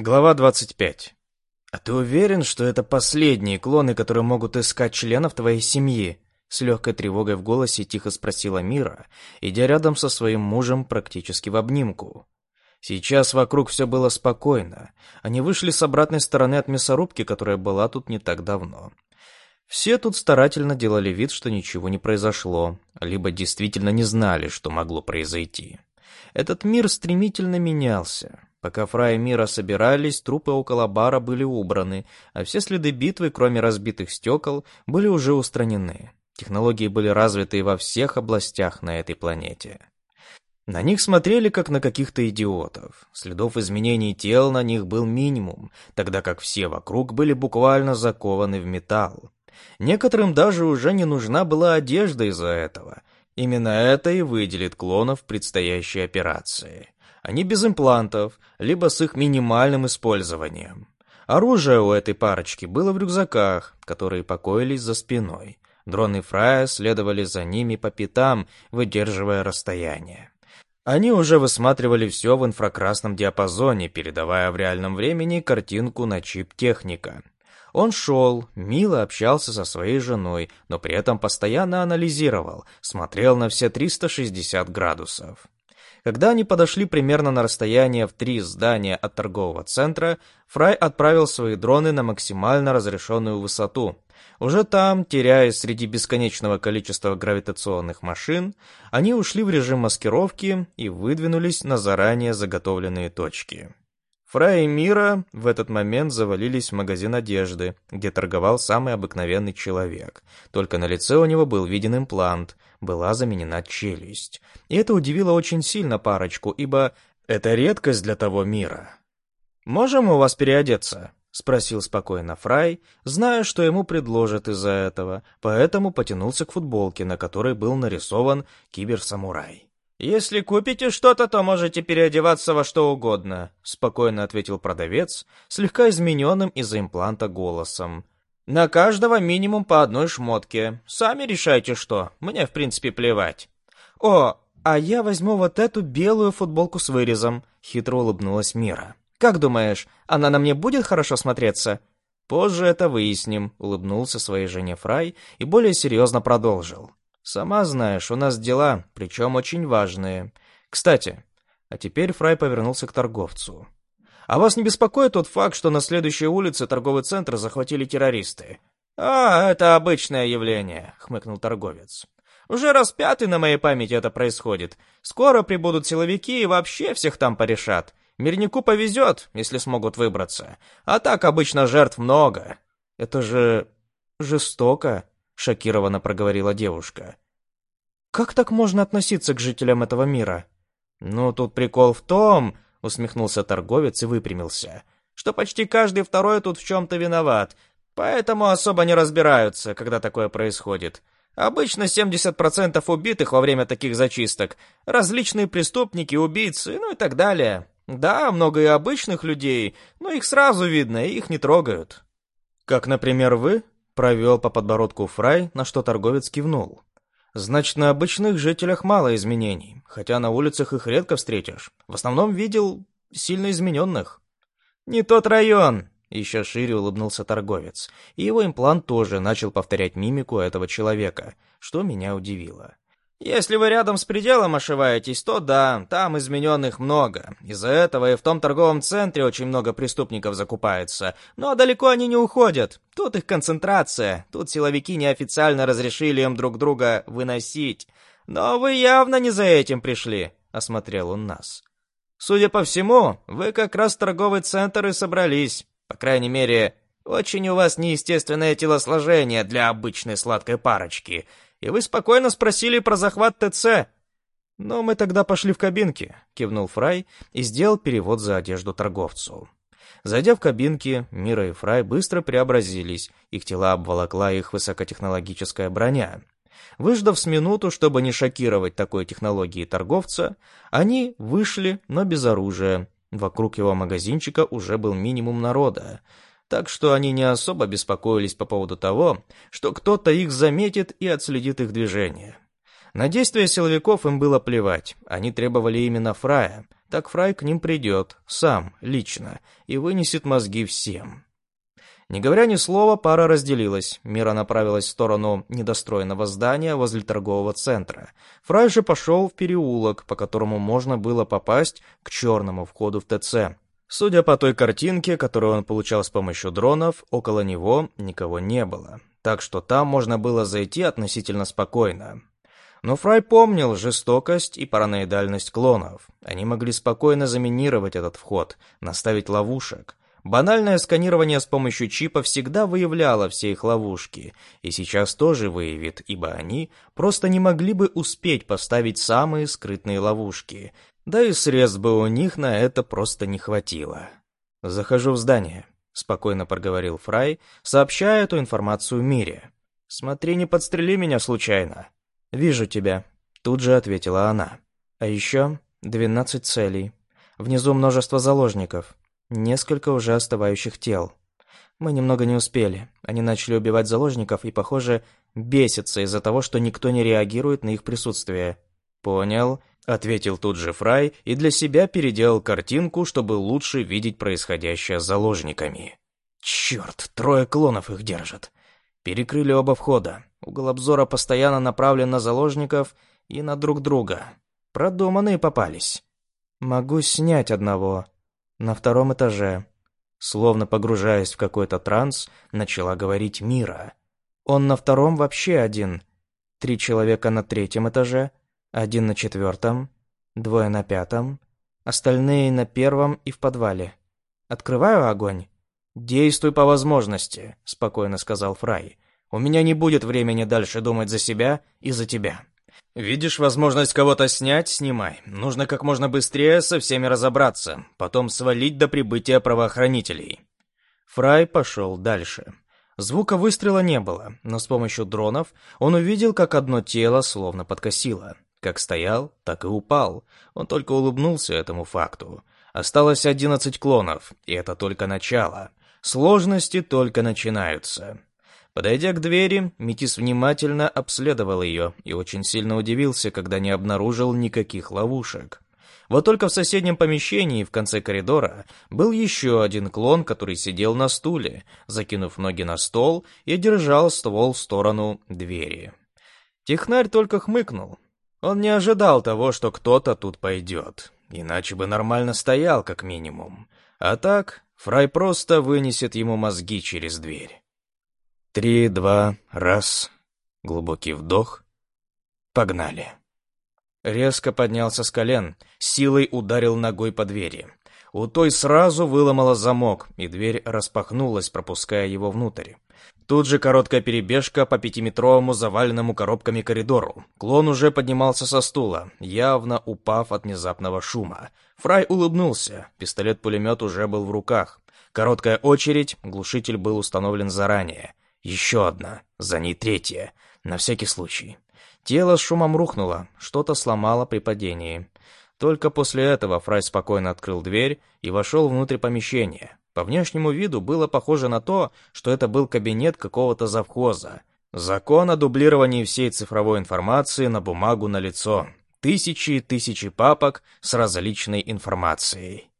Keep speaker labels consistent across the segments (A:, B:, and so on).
A: Глава 25. «А ты уверен, что это последние клоны, которые могут искать членов твоей семьи?» С легкой тревогой в голосе тихо спросила Мира, идя рядом со своим мужем практически в обнимку. Сейчас вокруг все было спокойно. Они вышли с обратной стороны от мясорубки, которая была тут не так давно. Все тут старательно делали вид, что ничего не произошло, либо действительно не знали, что могло произойти. Этот мир стремительно менялся. Пока Фрай и Мира собирались, трупы около бара были убраны, а все следы битвы, кроме разбитых стекол, были уже устранены. Технологии были развиты во всех областях на этой планете. На них смотрели как на каких-то идиотов. Следов изменений тел на них был минимум, тогда как все вокруг были буквально закованы в металл. Некоторым даже уже не нужна была одежда из-за этого. Именно это и выделит клонов в предстоящей операции. Они без имплантов, либо с их минимальным использованием. Оружие у этой парочки было в рюкзаках, которые покоились за спиной. Дроны Фрая следовали за ними по пятам, выдерживая расстояние. Они уже высматривали все в инфракрасном диапазоне, передавая в реальном времени картинку на чип техника. Он шел, мило общался со своей женой, но при этом постоянно анализировал, смотрел на все 360 градусов. Когда они подошли примерно на расстояние в три здания от торгового центра, Фрай отправил свои дроны на максимально разрешенную высоту. Уже там, теряясь среди бесконечного количества гравитационных машин, они ушли в режим маскировки и выдвинулись на заранее заготовленные точки. Фрай и Мира в этот момент завалились в магазин одежды, где торговал самый обыкновенный человек. Только на лице у него был виден имплант, была заменена челюсть. И это удивило очень сильно парочку, ибо это редкость для того мира. «Можем у вас переодеться?» — спросил спокойно Фрай, зная, что ему предложат из-за этого, поэтому потянулся к футболке, на которой был нарисован киберсамурай. «Если купите что-то, то можете переодеваться во что угодно», — спокойно ответил продавец, слегка измененным из-за импланта голосом. «На каждого минимум по одной шмотке. Сами решайте что. Мне, в принципе, плевать». «О, а я возьму вот эту белую футболку с вырезом», — хитро улыбнулась Мира. «Как думаешь, она на мне будет хорошо смотреться?» «Позже это выясним», — улыбнулся своей жене Фрай и более серьезно продолжил. «Сама знаешь, у нас дела, причем очень важные. Кстати...» А теперь Фрай повернулся к торговцу. «А вас не беспокоит тот факт, что на следующей улице торговый центр захватили террористы?» «А, это обычное явление», — хмыкнул торговец. «Уже раз пятый на моей памяти это происходит. Скоро прибудут силовики и вообще всех там порешат. Мирнику повезет, если смогут выбраться. А так обычно жертв много». «Это же... жестоко», шокированно проговорила девушка. Как так можно относиться к жителям этого мира? Ну, тут прикол в том, усмехнулся торговец и выпрямился, что почти каждый второй тут в чем-то виноват, поэтому особо не разбираются, когда такое происходит. Обычно 70% убитых во время таких зачисток — различные преступники, убийцы, ну и так далее. Да, много и обычных людей, но их сразу видно, и их не трогают. Как, например, вы? Провел по подбородку Фрай, на что торговец кивнул. Значит, на обычных жителях мало изменений, хотя на улицах их редко встретишь. В основном видел сильно измененных. Не тот район, еще шире улыбнулся торговец, и его имплант тоже начал повторять мимику этого человека, что меня удивило. Если вы рядом с пределом ошиваетесь, то да, там измененных много. Из-за этого и в том торговом центре очень много преступников закупается. Но далеко они не уходят. Тут их концентрация. Тут силовики неофициально разрешили им друг друга выносить. Но вы явно не за этим пришли, осмотрел он нас. Судя по всему, вы как раз в торговый центр и собрались. По крайней мере, очень у вас неестественное телосложение для обычной сладкой парочки — и вы спокойно спросили про захват ТЦ. Но мы тогда пошли в кабинки, кивнул Фрай и сделал перевод за одежду торговцу. Зайдя в кабинки, Мира и Фрай быстро преобразились, их тела обволокла их высокотехнологическая броня. Выждав с минуту, чтобы не шокировать такой технологии торговца, они вышли, но без оружия. Вокруг его магазинчика уже был минимум народа так что они не особо беспокоились по поводу того, что кто-то их заметит и отследит их движение. На действия силовиков им было плевать, они требовали именно Фрая, так Фрай к ним придет, сам, лично, и вынесет мозги всем. Не говоря ни слова, пара разделилась. Мира направилась в сторону недостроенного здания возле торгового центра. Фрай же пошел в переулок, по которому можно было попасть к черному входу в ТЦ. Судя по той картинке, которую он получал с помощью дронов, около него никого не было. Так что там можно было зайти относительно спокойно. Но Фрай помнил жестокость и параноидальность клонов. Они могли спокойно заминировать этот вход, наставить ловушек. Банальное сканирование с помощью чипа всегда выявляло все их ловушки, и сейчас тоже выявит, ибо они просто не могли бы успеть поставить самые скрытные ловушки, да и средств бы у них на это просто не хватило. «Захожу в здание», — спокойно проговорил Фрай, сообщая эту информацию Мире. «Смотри, не подстрели меня случайно». «Вижу тебя», — тут же ответила она. «А еще двенадцать целей. Внизу множество заложников. Несколько уже остывающих тел. Мы немного не успели. Они начали убивать заложников и, похоже, бесятся из-за того, что никто не реагирует на их присутствие. «Понял», — ответил тут же Фрай и для себя переделал картинку, чтобы лучше видеть происходящее с заложниками. «Черт, трое клонов их держат. Перекрыли оба входа. Угол обзора постоянно направлен на заложников и на друг друга. Продуманные попались. Могу снять одного», на втором этаже, словно погружаясь в какой-то транс, начала говорить Мира. Он на втором вообще один. Три человека на третьем этаже, один на четвертом, двое на пятом, остальные на первом и в подвале. Открываю огонь. «Действуй по возможности», — спокойно сказал Фрай. «У меня не будет времени дальше думать за себя и за тебя». Видишь возможность кого-то снять – снимай. Нужно как можно быстрее со всеми разобраться, потом свалить до прибытия правоохранителей. Фрай пошел дальше. Звука выстрела не было, но с помощью дронов он увидел, как одно тело словно подкосило. Как стоял, так и упал. Он только улыбнулся этому факту. Осталось одиннадцать клонов, и это только начало. Сложности только начинаются. Подойдя к двери, Метис внимательно обследовал ее и очень сильно удивился, когда не обнаружил никаких ловушек. Вот только в соседнем помещении, в конце коридора, был еще один клон, который сидел на стуле, закинув ноги на стол и держал ствол в сторону двери. Технарь только хмыкнул. Он не ожидал того, что кто-то тут пойдет. Иначе бы нормально стоял, как минимум. А так, Фрай просто вынесет ему мозги через дверь. Три, два, раз. Глубокий вдох. Погнали. Резко поднялся с колен, силой ударил ногой по двери. У той сразу выломала замок, и дверь распахнулась, пропуская его внутрь. Тут же короткая перебежка по пятиметровому заваленному коробками коридору. Клон уже поднимался со стула, явно упав от внезапного шума. Фрай улыбнулся, пистолет-пулемет уже был в руках. Короткая очередь, глушитель был установлен заранее. Еще одна, за ней третья, на всякий случай. Тело с шумом рухнуло, что-то сломало при падении. Только после этого Фрай спокойно открыл дверь и вошел внутрь помещения. По внешнему виду было похоже на то, что это был кабинет какого-то завхоза. Закон о дублировании всей цифровой информации на бумагу на лицо. Тысячи и тысячи папок с различной информацией.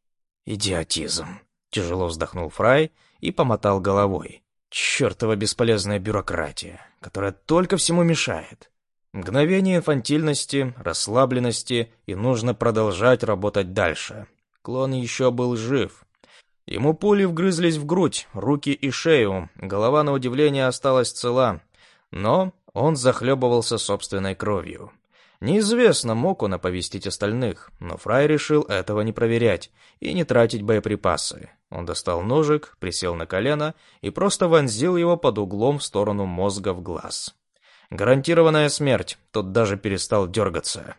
A: Идиотизм. Тяжело вздохнул Фрай и помотал головой. Чертова бесполезная бюрократия, которая только всему мешает. Мгновение инфантильности, расслабленности, и нужно продолжать работать дальше. Клон еще был жив. Ему пули вгрызлись в грудь, руки и шею, голова, на удивление, осталась цела. Но он захлебывался собственной кровью. Неизвестно, мог он оповестить остальных, но Фрай решил этого не проверять и не тратить боеприпасы. Он достал ножик, присел на колено и просто вонзил его под углом в сторону мозга в глаз. Гарантированная смерть, тот даже перестал дергаться.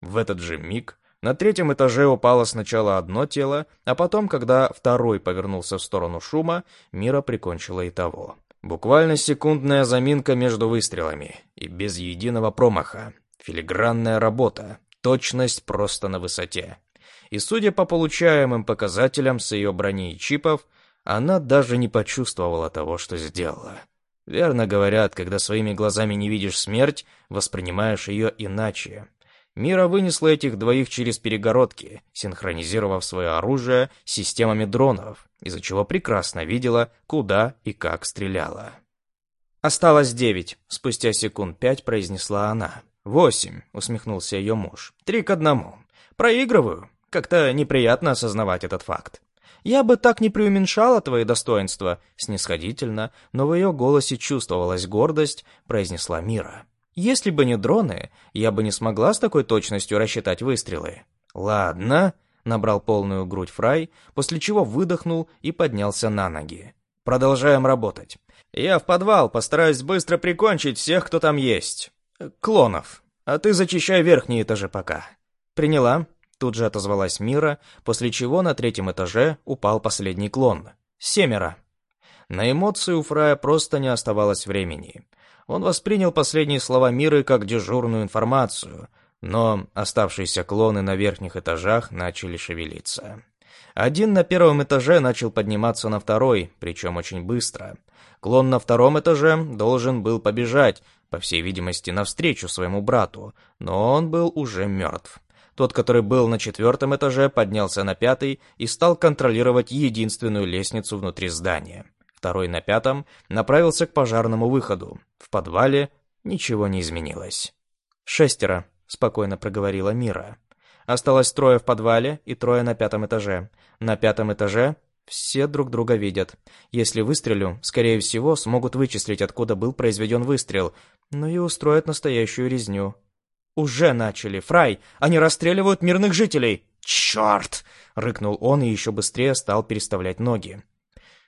A: В этот же миг на третьем этаже упало сначала одно тело, а потом, когда второй повернулся в сторону шума, Мира прикончила и того. Буквально секундная заминка между выстрелами, и без единого промаха. Филигранная работа, точность просто на высоте. И судя по получаемым показателям с ее брони и чипов, она даже не почувствовала того, что сделала. Верно говорят, когда своими глазами не видишь смерть, воспринимаешь ее иначе. Мира вынесла этих двоих через перегородки, синхронизировав свое оружие с системами дронов, из-за чего прекрасно видела, куда и как стреляла. «Осталось девять», — спустя секунд пять произнесла она. «Восемь», — усмехнулся ее муж. «Три к одному. Проигрываю. Как-то неприятно осознавать этот факт. Я бы так не преуменьшала твои достоинства, снисходительно, но в ее голосе чувствовалась гордость, произнесла Мира. Если бы не дроны, я бы не смогла с такой точностью рассчитать выстрелы. Ладно, набрал полную грудь Фрай, после чего выдохнул и поднялся на ноги. Продолжаем работать. Я в подвал, постараюсь быстро прикончить всех, кто там есть. Клонов. А ты зачищай верхние этажи пока. Приняла. Тут же отозвалась Мира, после чего на третьем этаже упал последний клон. Семеро. На эмоции у Фрая просто не оставалось времени. Он воспринял последние слова Миры как дежурную информацию, но оставшиеся клоны на верхних этажах начали шевелиться. Один на первом этаже начал подниматься на второй, причем очень быстро. Клон на втором этаже должен был побежать, по всей видимости, навстречу своему брату, но он был уже мертв. Тот, который был на четвертом этаже, поднялся на пятый и стал контролировать единственную лестницу внутри здания. Второй на пятом направился к пожарному выходу. В подвале ничего не изменилось. «Шестеро», — спокойно проговорила Мира. «Осталось трое в подвале и трое на пятом этаже. На пятом этаже все друг друга видят. Если выстрелю, скорее всего, смогут вычислить, откуда был произведен выстрел, но и устроят настоящую резню. «Уже начали! Фрай! Они расстреливают мирных жителей!» «Черт!» — рыкнул он и еще быстрее стал переставлять ноги.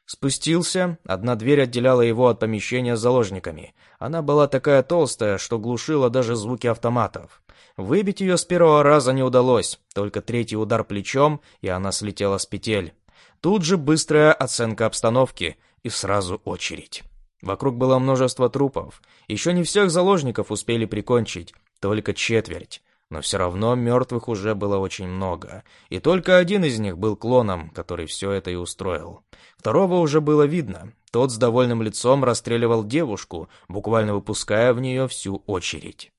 A: Спустился, одна дверь отделяла его от помещения с заложниками. Она была такая толстая, что глушила даже звуки автоматов. Выбить ее с первого раза не удалось, только третий удар плечом, и она слетела с петель. Тут же быстрая оценка обстановки и сразу очередь. Вокруг было множество трупов. Еще не всех заложников успели прикончить, только четверть. Но все равно мертвых уже было очень много. И только один из них был клоном, который все это и устроил. Второго уже было видно. Тот с довольным лицом расстреливал девушку, буквально выпуская в нее всю очередь.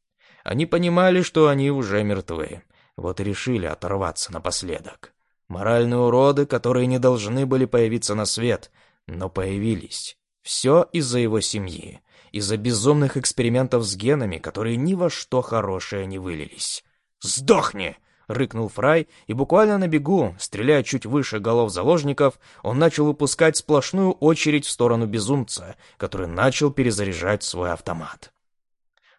A: Они понимали, что они уже мертвы. Вот и решили оторваться напоследок. Моральные уроды, которые не должны были появиться на свет, но появились. Все из-за его семьи из-за безумных экспериментов с генами, которые ни во что хорошее не вылились. «Сдохни!» — рыкнул Фрай, и буквально на бегу, стреляя чуть выше голов заложников, он начал выпускать сплошную очередь в сторону безумца, который начал перезаряжать свой автомат.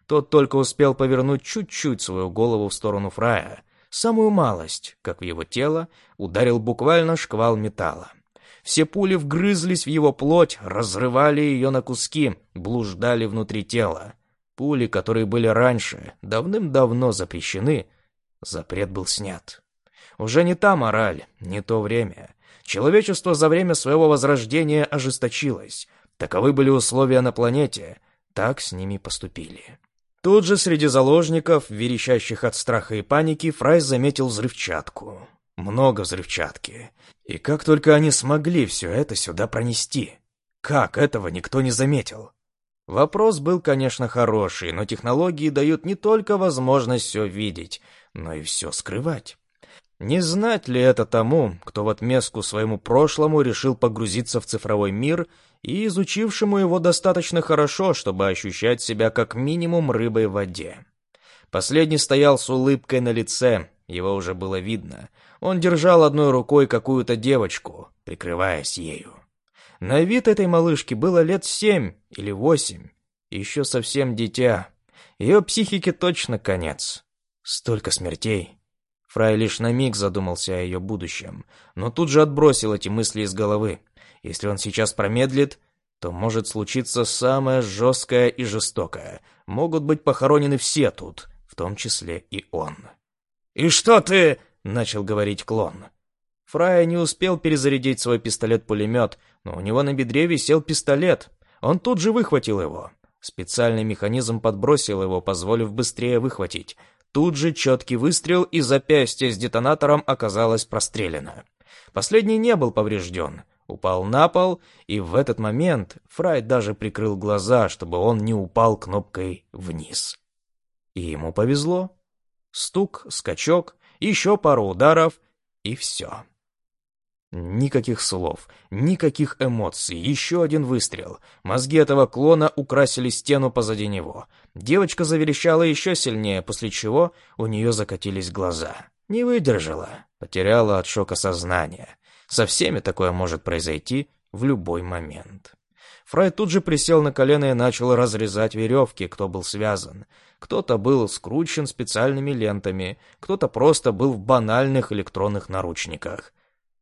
A: Тот только успел повернуть чуть-чуть свою голову в сторону Фрая, самую малость, как в его тело, ударил буквально шквал металла. Все пули вгрызлись в его плоть, разрывали ее на куски, блуждали внутри тела. Пули, которые были раньше, давным-давно запрещены, запрет был снят. Уже не та мораль, не то время. Человечество за время своего возрождения ожесточилось. Таковы были условия на планете, так с ними поступили. Тут же среди заложников, верещащих от страха и паники, Фрай заметил взрывчатку. Много взрывчатки. И как только они смогли все это сюда пронести? Как этого никто не заметил? Вопрос был, конечно, хороший, но технологии дают не только возможность все видеть, но и все скрывать. Не знать ли это тому, кто в отместку своему прошлому решил погрузиться в цифровой мир и изучившему его достаточно хорошо, чтобы ощущать себя как минимум рыбой в воде? Последний стоял с улыбкой на лице, его уже было видно. Он держал одной рукой какую-то девочку, прикрываясь ею. На вид этой малышки было лет семь или восемь. Еще совсем дитя. Ее психике точно конец. Столько смертей. Фрай лишь на миг задумался о ее будущем, но тут же отбросил эти мысли из головы. Если он сейчас промедлит, то может случиться самое жесткое и жестокое. Могут быть похоронены все тут, в том числе и он. «И что ты...» — начал говорить клон. Фрая не успел перезарядить свой пистолет-пулемет, но у него на бедре висел пистолет. Он тут же выхватил его. Специальный механизм подбросил его, позволив быстрее выхватить. Тут же четкий выстрел, и запястье с детонатором оказалось прострелено. Последний не был поврежден. Упал на пол, и в этот момент Фрай даже прикрыл глаза, чтобы он не упал кнопкой вниз. И ему повезло. Стук, скачок, еще пару ударов, и все. Никаких слов, никаких эмоций, еще один выстрел. Мозги этого клона украсили стену позади него. Девочка заверещала еще сильнее, после чего у нее закатились глаза. Не выдержала, потеряла от шока сознание. Со всеми такое может произойти в любой момент. Фрай тут же присел на колено и начал разрезать веревки, кто был связан. Кто-то был скручен специальными лентами, кто-то просто был в банальных электронных наручниках.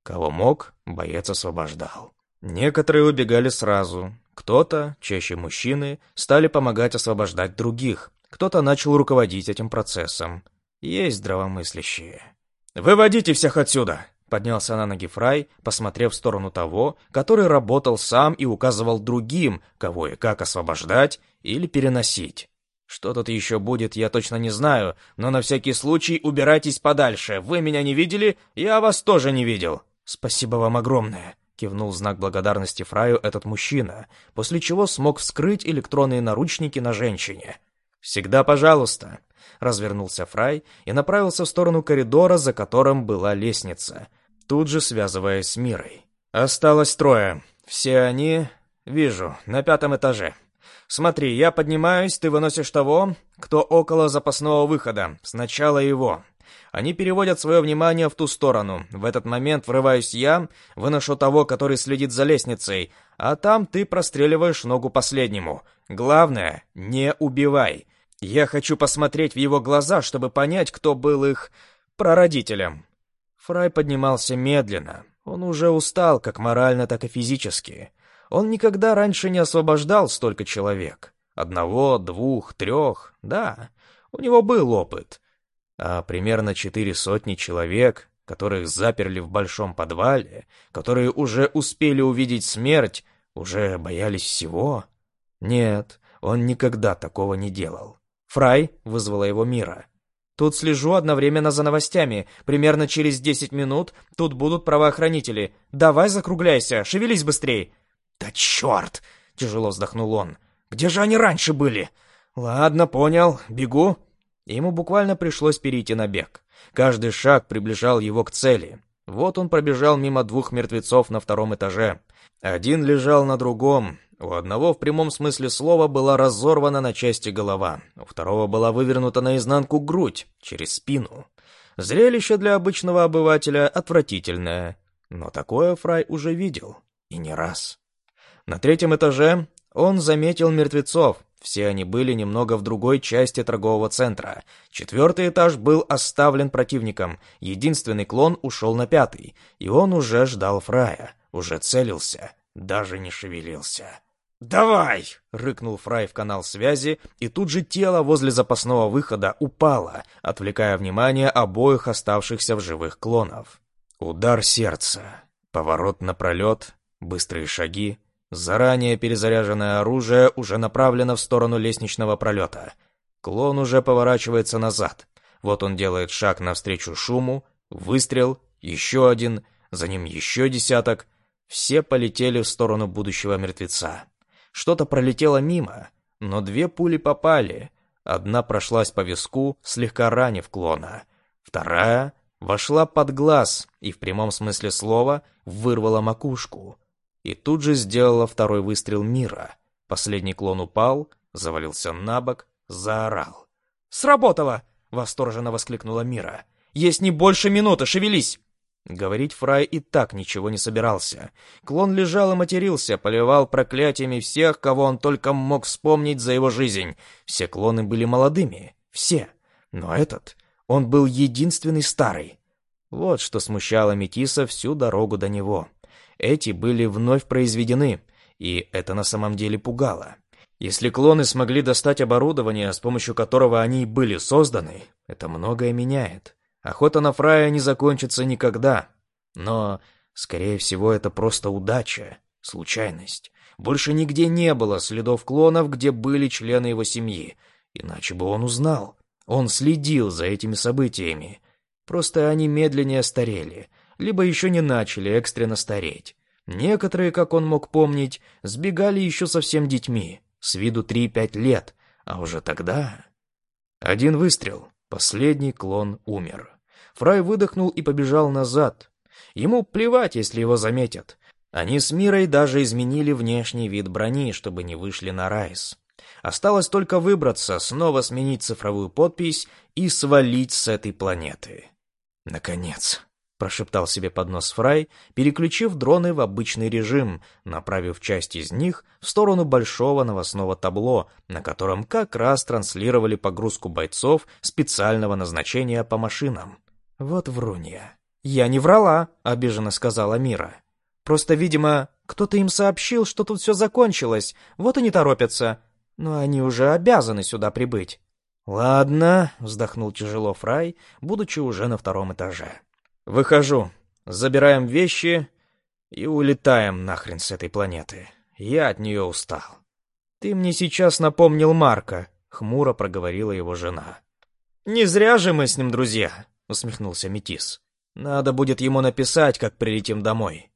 A: Кого мог, боец освобождал. Некоторые убегали сразу. Кто-то, чаще мужчины, стали помогать освобождать других. Кто-то начал руководить этим процессом. Есть здравомыслящие. «Выводите всех отсюда!» Поднялся на ноги Фрай, посмотрев в сторону того, который работал сам и указывал другим, кого и как освобождать или переносить. Что тут еще будет, я точно не знаю, но на всякий случай убирайтесь подальше. Вы меня не видели, я вас тоже не видел. «Спасибо вам огромное», — кивнул знак благодарности Фраю этот мужчина, после чего смог вскрыть электронные наручники на женщине. «Всегда пожалуйста», — развернулся Фрай и направился в сторону коридора, за которым была лестница, тут же связываясь с Мирой. «Осталось трое. Все они, вижу, на пятом этаже. Смотри, я поднимаюсь, ты выносишь того, кто около запасного выхода. Сначала его. Они переводят свое внимание в ту сторону. В этот момент врываюсь я, выношу того, который следит за лестницей, а там ты простреливаешь ногу последнему. Главное, не убивай. Я хочу посмотреть в его глаза, чтобы понять, кто был их прародителем. Фрай поднимался медленно. Он уже устал, как морально, так и физически. Он никогда раньше не освобождал столько человек. Одного, двух, трех, да. У него был опыт а примерно четыре сотни человек, которых заперли в большом подвале, которые уже успели увидеть смерть, уже боялись всего? Нет, он никогда такого не делал. Фрай вызвала его Мира. Тут слежу одновременно за новостями. Примерно через десять минут тут будут правоохранители. Давай закругляйся, шевелись быстрей. Да черт! Тяжело вздохнул он. Где же они раньше были? Ладно, понял, бегу. Ему буквально пришлось перейти на бег. Каждый шаг приближал его к цели. Вот он пробежал мимо двух мертвецов на втором этаже. Один лежал на другом. У одного в прямом смысле слова была разорвана на части голова, у второго была вывернута наизнанку грудь, через спину. Зрелище для обычного обывателя отвратительное, но такое Фрай уже видел, и не раз. На третьем этаже он заметил мертвецов, все они были немного в другой части торгового центра. Четвертый этаж был оставлен противником, единственный клон ушел на пятый, и он уже ждал Фрая, уже целился, даже не шевелился. «Давай!» — рыкнул Фрай в канал связи, и тут же тело возле запасного выхода упало, отвлекая внимание обоих оставшихся в живых клонов. Удар сердца, поворот напролет, быстрые шаги, Заранее перезаряженное оружие уже направлено в сторону лестничного пролета. Клон уже поворачивается назад. Вот он делает шаг навстречу шуму, выстрел, еще один, за ним еще десяток. Все полетели в сторону будущего мертвеца. Что-то пролетело мимо, но две пули попали. Одна прошлась по виску, слегка ранив клона. Вторая вошла под глаз и в прямом смысле слова вырвала макушку и тут же сделала второй выстрел мира. Последний клон упал, завалился на бок, заорал. «Сработало!» — восторженно воскликнула Мира. «Есть не больше минуты, шевелись!» Говорить Фрай и так ничего не собирался. Клон лежал и матерился, поливал проклятиями всех, кого он только мог вспомнить за его жизнь. Все клоны были молодыми. Все. Но этот, он был единственный старый. Вот что смущало Метиса всю дорогу до него эти были вновь произведены, и это на самом деле пугало. Если клоны смогли достать оборудование, с помощью которого они были созданы, это многое меняет. Охота на Фрая не закончится никогда. Но, скорее всего, это просто удача, случайность. Больше нигде не было следов клонов, где были члены его семьи. Иначе бы он узнал. Он следил за этими событиями. Просто они медленнее старели, либо еще не начали экстренно стареть. Некоторые, как он мог помнить, сбегали еще совсем детьми, с виду 3-5 лет, а уже тогда... Один выстрел. Последний клон умер. Фрай выдохнул и побежал назад. Ему плевать, если его заметят. Они с Мирой даже изменили внешний вид брони, чтобы не вышли на Райс. Осталось только выбраться, снова сменить цифровую подпись и свалить с этой планеты. Наконец, прошептал себе под нос Фрай, переключив дроны в обычный режим, направив часть из них в сторону большого новостного табло, на котором как раз транслировали погрузку бойцов специального назначения по машинам. Вот врунья. «Я не врала», — обиженно сказала Мира. «Просто, видимо, кто-то им сообщил, что тут все закончилось, вот и не торопятся. Но они уже обязаны сюда прибыть». «Ладно», — вздохнул тяжело Фрай, будучи уже на втором этаже. «Выхожу. Забираем вещи и улетаем нахрен с этой планеты. Я от нее устал». «Ты мне сейчас напомнил Марка», — хмуро проговорила его жена. «Не зря же мы с ним друзья», — усмехнулся Метис. «Надо будет ему написать, как прилетим домой.